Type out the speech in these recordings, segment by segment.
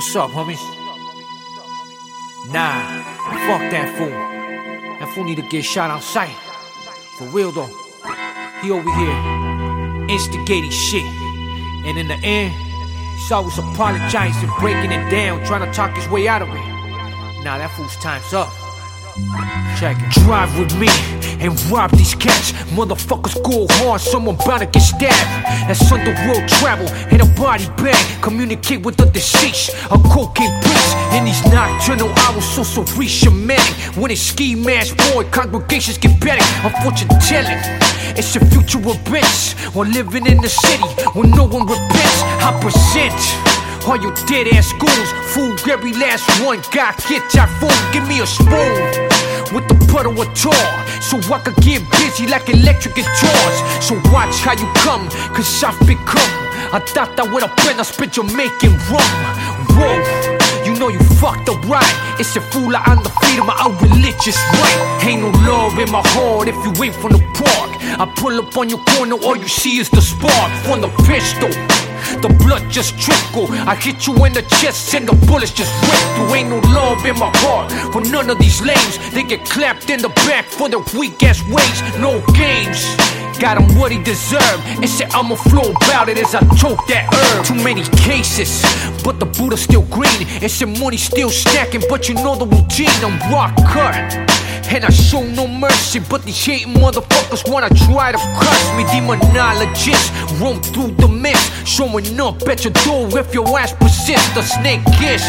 What's up, homies? Nah, fuck that fool. That fool need to get shot sight. For real though. He over here instigating shit. And in the end, he's always apologizing, breaking it down, trying to talk his way out of it. Nah, that fool's time's up. Check it. Drive with me and rob these cats. Motherfuckers go hard, someone bound to get stabbed. That's underworld travel in a body bag. Communicate with the deceased, a cocaine priest. In these nocturnal hours, so so shamanic. When it's ski mask, boy, congregations get better. Unfortunate telling. It's the future bitch. We're living in the city where no one repents. I present. All you dead ass schools, fool every last one. God, get that fool, give me a spoon with the puddle of tar so I could get busy like electric guitars. So watch how you come, cause I've become. I thought that would have been a spit Jamaican rum. Whoa, you know you fucked up right. It's a fool on the feet of my own religious right. Ain't no love in my heart if you ain't from the park. I pull up on your corner, all you see is the spark from the pistol. The blood just trickle. I hit you in the chest and the bullets just rip through. Ain't no love in my heart for none of these lames. They get clapped in the back for their weak ass ways. No games. Got him what he deserved and said I'ma flow about it as I choke that herb. Too many cases, but the Buddha's still green. And some money still stacking, but you know the routine. I'm rock cut. And I show no mercy, but these hating motherfuckers wanna try to crush me. Demonologists roam through the mist, showing up at your door if your ass persists. The snake kiss.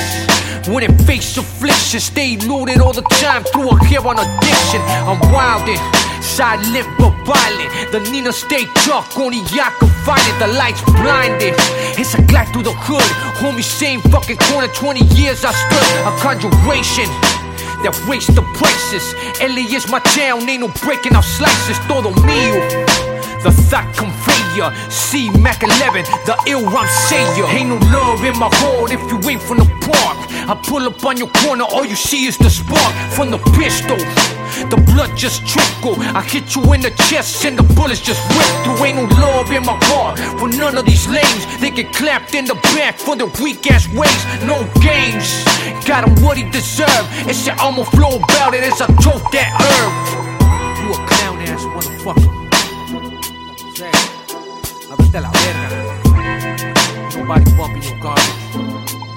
When it face affliction, stay loaded all the time through a heroin addiction. I'm wildin', silent but violent. The Nina stay tough, only I can find it. The lights blinded. It's a glide through the hood. Homie, same fucking corner, 20 years I stood. A conjuration that raise the prices. LA is my town, ain't no breaking off slices. Todo mío. The thought conveyor, C Mac 11, the ill rhyme sayer. Ain't no love in my heart if you ain't from the park. I pull up on your corner, all you see is the spark from the pistol. The blood just trickle. I hit you in the chest and the bullets just rip through. Ain't no love in my heart for none of these lames. They get clapped in the back for their weak ass ways. No games. Got him what he deserved. It's said I'ma flow about it as I choke that herb. You a clown ass motherfucker. A a la. Nobody bumping your garbage.